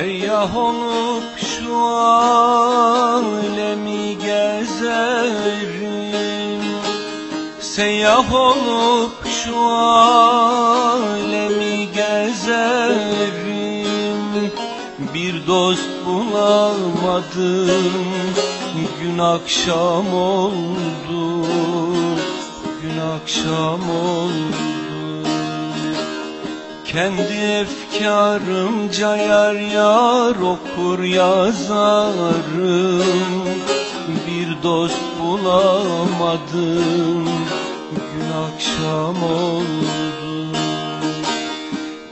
Seyyah olup şu alemi gezerim. Seyyah olup şu alemi gezerim. Bir dost bulamadım Gün akşam oldu. Gün akşam oldu kendi efkarımca yar yar okur yazarım. Bir dost bulamadım gün akşam oldu.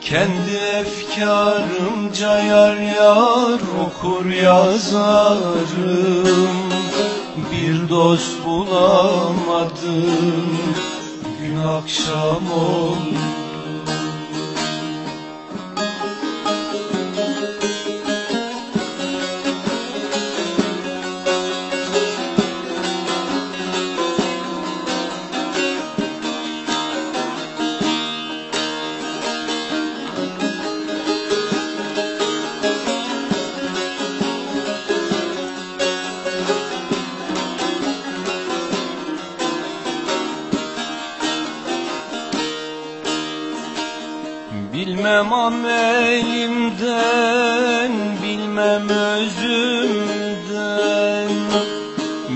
Kendi efkarımca yar yar okur yazarım. Bir dost bulamadım gün akşam oldu Bilmem amelimden, bilmem özümden.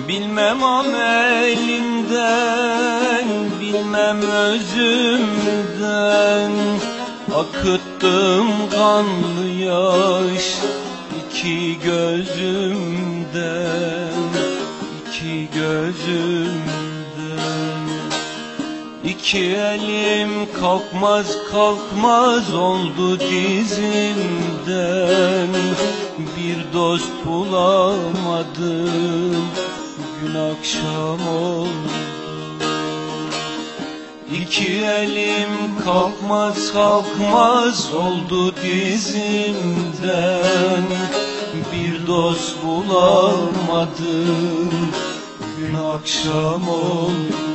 Bilmem amelimden, bilmem özümden. Akıttım kanlı yaş iki gözümden iki gözümden İki elim kalkmaz kalkmaz oldu dizimden. Bir dost bulamadım gün akşam oldu. İki elim kalkmaz kalkmaz oldu dizimden. Bir dost bulamadım gün akşam oldu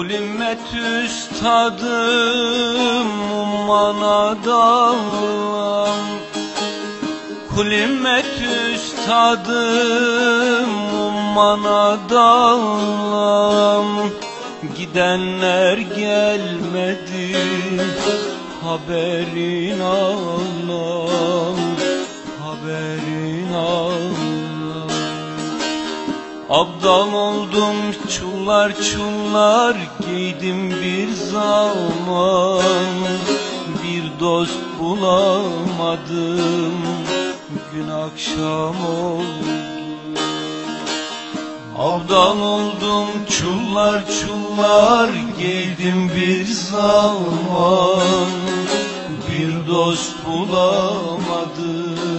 Kulimmet üstadım umman adam Kulimmet üstadım umman adam Gidenler gelmedi haberin ağlam Haberin ağlam Abdal oldum çullar çullar giydim bir zaman. Bir dost bulamadım gün akşam oldu. Abdal oldum çullar çullar giydim bir zaman. Bir dost bulamadım